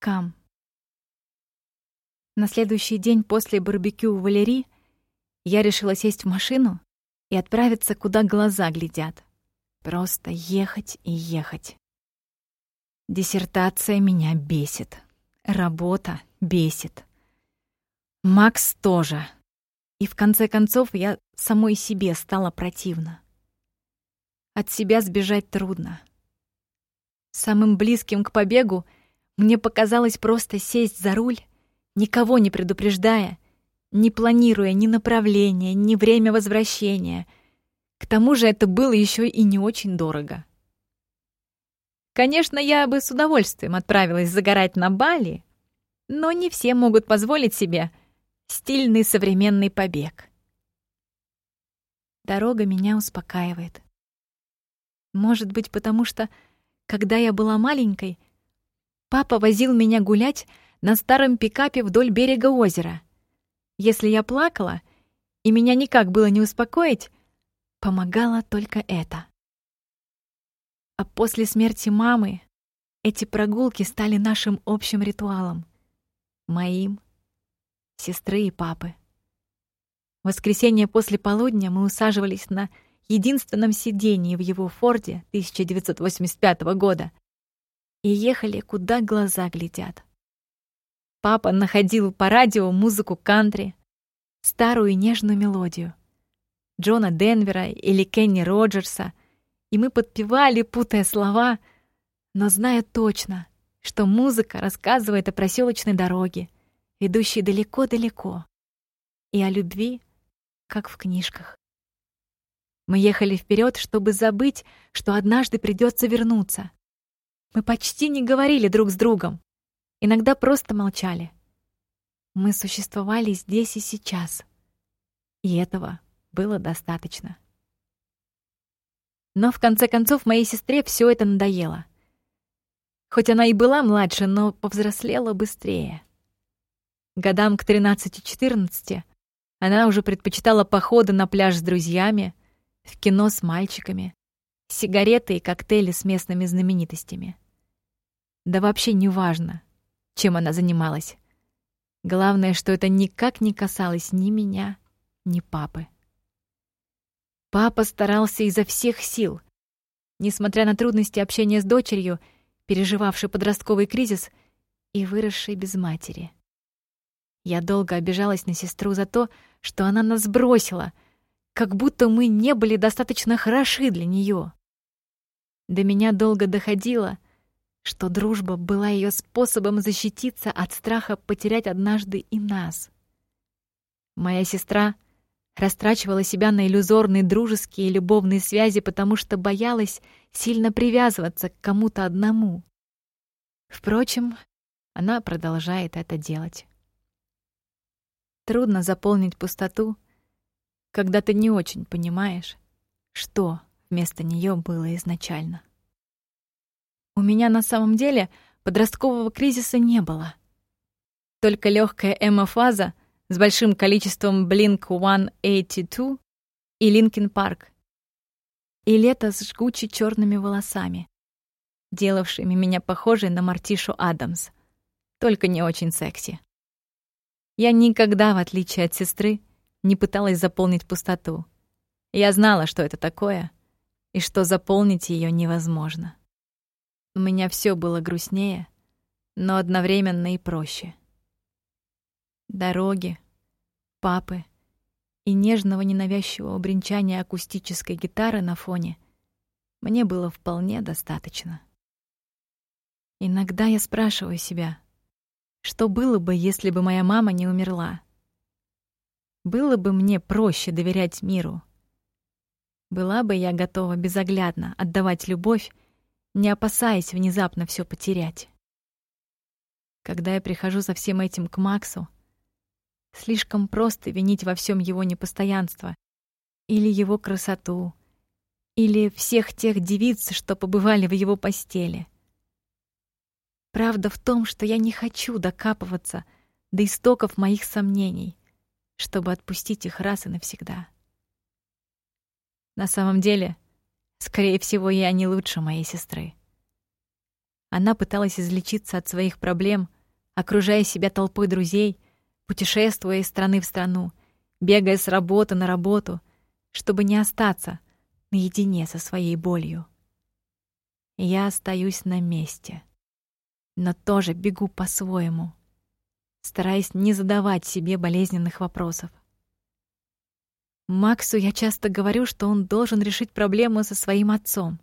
Кам. На следующий день после барбекю у Валерии я решила сесть в машину и отправиться, куда глаза глядят. Просто ехать и ехать. Диссертация меня бесит. Работа бесит. Макс тоже. И в конце концов я самой себе стала противна. От себя сбежать трудно. Самым близким к побегу мне показалось просто сесть за руль, никого не предупреждая, не планируя ни направления, ни время возвращения. К тому же это было еще и не очень дорого. Конечно, я бы с удовольствием отправилась загорать на Бали, но не все могут позволить себе стильный современный побег. Дорога меня успокаивает. Может быть, потому что, когда я была маленькой, папа возил меня гулять на старом пикапе вдоль берега озера. Если я плакала, и меня никак было не успокоить, помогало только это. А после смерти мамы эти прогулки стали нашим общим ритуалом. Моим, сестры и папы. В воскресенье после полудня мы усаживались на единственном сидении в его Форде 1985 года и ехали, куда глаза глядят. Папа находил по радио музыку кантри, старую нежную мелодию. Джона Денвера или Кенни Роджерса, и мы подпевали, путая слова, но зная точно, что музыка рассказывает о проселочной дороге, ведущей далеко-далеко, и о любви, как в книжках. Мы ехали вперед, чтобы забыть, что однажды придется вернуться. Мы почти не говорили друг с другом, иногда просто молчали. Мы существовали здесь и сейчас. И этого было достаточно. Но в конце концов моей сестре все это надоело. Хоть она и была младше, но повзрослела быстрее. Годам к 13-14 она уже предпочитала походы на пляж с друзьями, в кино с мальчиками, сигареты и коктейли с местными знаменитостями. Да вообще не важно, чем она занималась. Главное, что это никак не касалось ни меня, ни папы. Папа старался изо всех сил. Несмотря на трудности общения с дочерью, переживавшей подростковый кризис и выросшей без матери. Я долго обижалась на сестру за то, что она нас бросила, как будто мы не были достаточно хороши для нее. До меня долго доходило, что дружба была ее способом защититься от страха потерять однажды и нас. Моя сестра растрачивала себя на иллюзорные дружеские и любовные связи, потому что боялась сильно привязываться к кому-то одному. Впрочем, она продолжает это делать. Трудно заполнить пустоту, когда ты не очень понимаешь, что вместо нее было изначально. У меня на самом деле подросткового кризиса не было. Только легкая эмо-фаза с большим количеством Blink-182 и Linkin Park. И лето с жгучи черными волосами, делавшими меня похожей на Мартишу Адамс, только не очень секси. Я никогда, в отличие от сестры, не пыталась заполнить пустоту. Я знала, что это такое, и что заполнить ее невозможно. У меня все было грустнее, но одновременно и проще. Дороги, папы и нежного ненавязчивого бренчания акустической гитары на фоне мне было вполне достаточно. Иногда я спрашиваю себя, что было бы, если бы моя мама не умерла? Было бы мне проще доверять миру. Была бы я готова безоглядно отдавать любовь не опасаясь внезапно все потерять. Когда я прихожу со всем этим к Максу, слишком просто винить во всем его непостоянство или его красоту, или всех тех девиц, что побывали в его постели. Правда в том, что я не хочу докапываться до истоков моих сомнений, чтобы отпустить их раз и навсегда. На самом деле, Скорее всего, я не лучше моей сестры. Она пыталась излечиться от своих проблем, окружая себя толпой друзей, путешествуя из страны в страну, бегая с работы на работу, чтобы не остаться наедине со своей болью. Я остаюсь на месте, но тоже бегу по-своему, стараясь не задавать себе болезненных вопросов. Максу я часто говорю, что он должен решить проблему со своим отцом.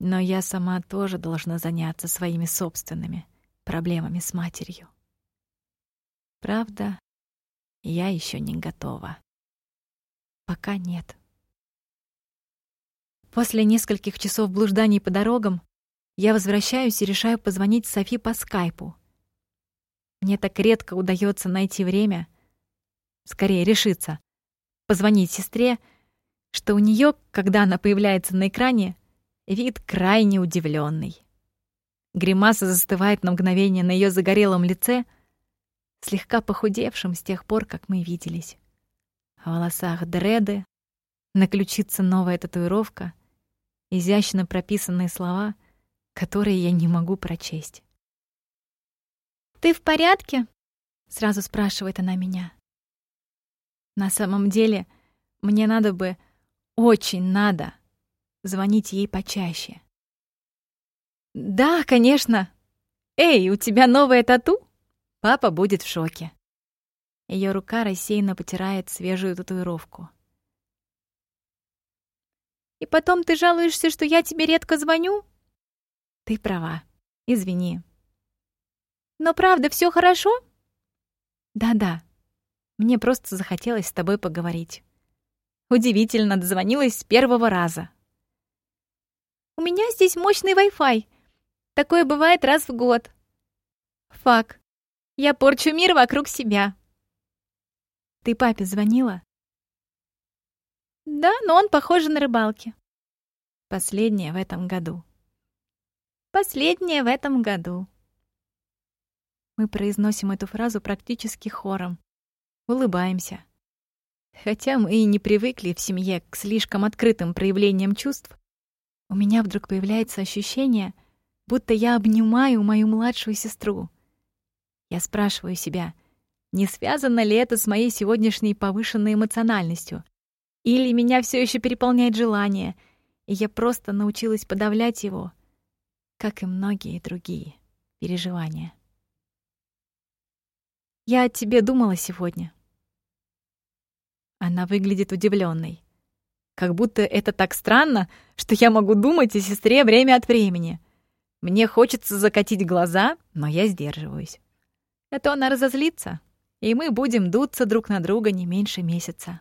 Но я сама тоже должна заняться своими собственными проблемами с матерью. Правда, я еще не готова. Пока нет. После нескольких часов блужданий по дорогам я возвращаюсь и решаю позвонить Софи по скайпу. Мне так редко удается найти время, скорее решиться, позвонить сестре, что у нее, когда она появляется на экране, Вид крайне удивленный. Гримаса застывает на мгновение на ее загорелом лице, слегка похудевшем с тех пор, как мы виделись. В волосах дреды, на ключице новая татуировка, изящно прописанные слова, которые я не могу прочесть. «Ты в порядке?» — сразу спрашивает она меня. На самом деле, мне надо бы, очень надо звонить ей почаще. «Да, конечно. Эй, у тебя новая тату?» Папа будет в шоке. Ее рука рассеянно потирает свежую татуировку. «И потом ты жалуешься, что я тебе редко звоню?» «Ты права. Извини». «Но правда, все хорошо?» «Да-да. Мне просто захотелось с тобой поговорить». Удивительно, дозвонилась с первого раза. У меня здесь мощный Wi-Fi. Такое бывает раз в год. Фак. Я порчу мир вокруг себя. Ты папе звонила? Да, но он, похоже, на рыбалке. Последнее в этом году. Последнее в этом году. Мы произносим эту фразу практически хором. Улыбаемся. Хотя мы и не привыкли в семье к слишком открытым проявлениям чувств, у меня вдруг появляется ощущение, будто я обнимаю мою младшую сестру. Я спрашиваю себя, не связано ли это с моей сегодняшней повышенной эмоциональностью? Или меня все еще переполняет желание, и я просто научилась подавлять его, как и многие другие переживания. «Я о тебе думала сегодня». Она выглядит удивленной. Как будто это так странно, что я могу думать о сестре время от времени. Мне хочется закатить глаза, но я сдерживаюсь. Это она разозлится, и мы будем дуться друг на друга не меньше месяца.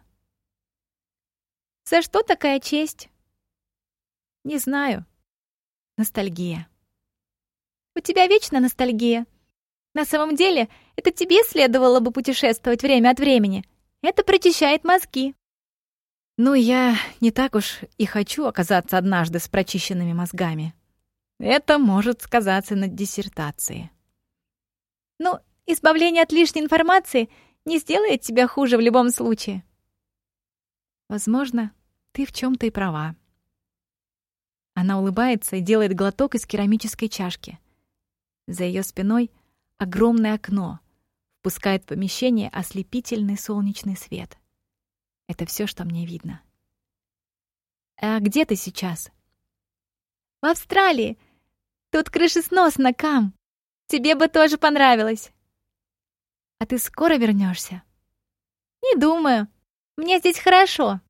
За что такая честь? Не знаю. Ностальгия. У тебя вечно ностальгия. На самом деле, это тебе следовало бы путешествовать время от времени. Это прочищает мозги. Ну, я не так уж и хочу оказаться однажды с прочищенными мозгами. Это может сказаться на диссертации. Ну, избавление от лишней информации не сделает тебя хуже в любом случае. Возможно, ты в чем то и права. Она улыбается и делает глоток из керамической чашки. За ее спиной огромное окно впускает в помещение ослепительный солнечный свет — это все, что мне видно. «А где ты сейчас?» «В Австралии. Тут крышесносно, Кам. Тебе бы тоже понравилось». «А ты скоро вернешься? «Не думаю. Мне здесь хорошо».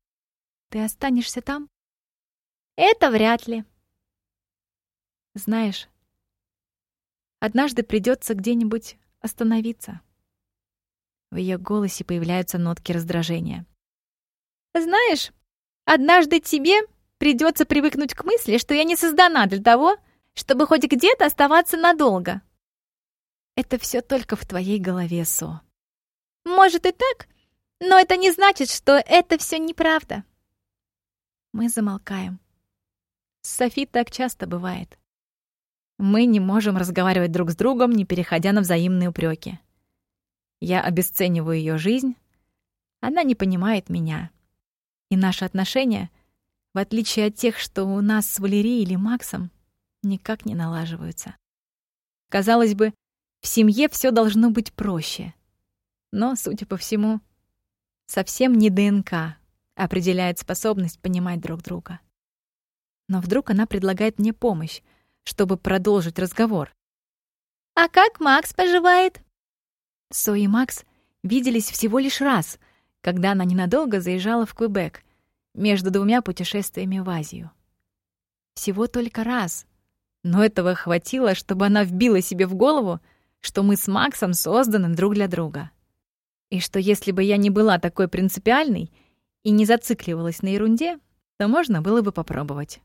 «Ты останешься там?» «Это вряд ли». «Знаешь, однажды придется где-нибудь остановиться». В ее голосе появляются нотки раздражения. Знаешь, однажды тебе придется привыкнуть к мысли, что я не создана для того, чтобы хоть где-то оставаться надолго. Это все только в твоей голове, Со. Может и так, но это не значит, что это все неправда. Мы замолкаем. С Софи так часто бывает. Мы не можем разговаривать друг с другом, не переходя на взаимные упреки. Я обесцениваю ее жизнь, она не понимает меня. И наши отношения, в отличие от тех, что у нас с Валерией или Максом, никак не налаживаются. Казалось бы, в семье все должно быть проще. Но, судя по всему, совсем не ДНК определяет способность понимать друг друга. Но вдруг она предлагает мне помощь, чтобы продолжить разговор. «А как Макс поживает?» Со и Макс виделись всего лишь раз, когда она ненадолго заезжала в Квебек между двумя путешествиями в Азию. Всего только раз. Но этого хватило, чтобы она вбила себе в голову, что мы с Максом созданы друг для друга. И что если бы я не была такой принципиальной и не зацикливалась на ерунде, то можно было бы попробовать.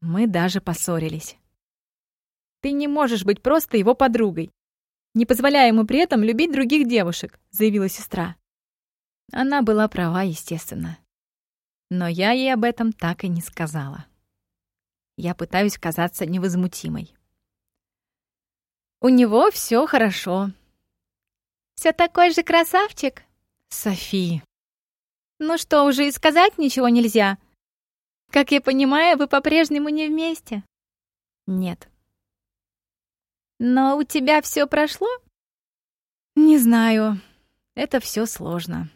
Мы даже поссорились. «Ты не можешь быть просто его подругой, не позволяя ему при этом любить других девушек», — заявила сестра. Она была права, естественно. Но я ей об этом так и не сказала. Я пытаюсь казаться невозмутимой. У него все хорошо. Все такой же красавчик? Софи. Ну что, уже и сказать ничего нельзя? Как я понимаю, вы по-прежнему не вместе? Нет. Но у тебя все прошло? Не знаю. Это все сложно.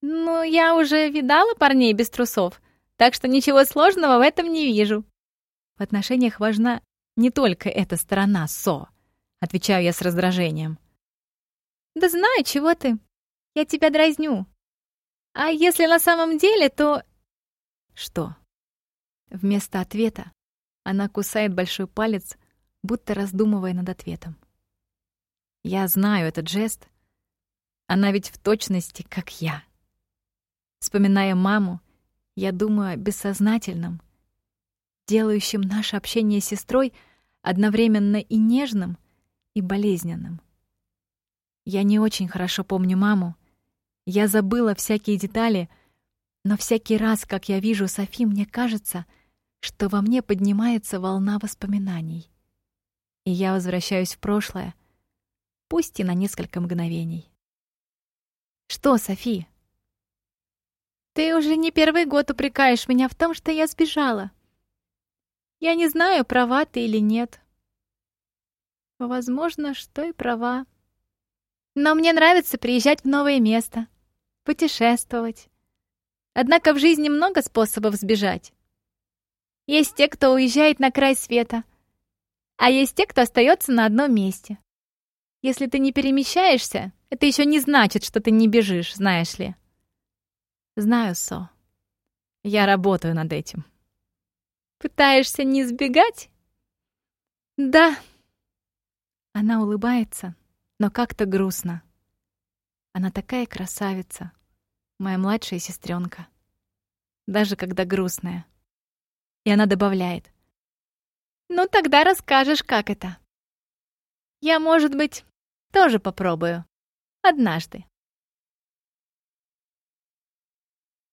Ну, я уже видала парней без трусов, так что ничего сложного в этом не вижу. В отношениях важна не только эта сторона СО, отвечаю я с раздражением. Да знаю, чего ты. Я тебя дразню. А если на самом деле, то... Что? Вместо ответа она кусает большой палец, будто раздумывая над ответом. Я знаю этот жест. Она ведь в точности, как я. Вспоминая маму, я думаю о бессознательном, делающем наше общение с сестрой одновременно и нежным, и болезненным. Я не очень хорошо помню маму. Я забыла всякие детали, но всякий раз, как я вижу Софи, мне кажется, что во мне поднимается волна воспоминаний. И я возвращаюсь в прошлое, пусть и на несколько мгновений. Что, Софи? Ты уже не первый год упрекаешь меня в том, что я сбежала. Я не знаю, права ты или нет. Возможно, что и права. Но мне нравится приезжать в новое место, путешествовать. Однако в жизни много способов сбежать. Есть те, кто уезжает на край света, а есть те, кто остается на одном месте. Если ты не перемещаешься, это еще не значит, что ты не бежишь, знаешь ли. Знаю, Со. Я работаю над этим. Пытаешься не сбегать? Да. Она улыбается, но как-то грустно. Она такая красавица, моя младшая сестренка. Даже когда грустная. И она добавляет. Ну тогда расскажешь, как это. Я, может быть, тоже попробую. Однажды.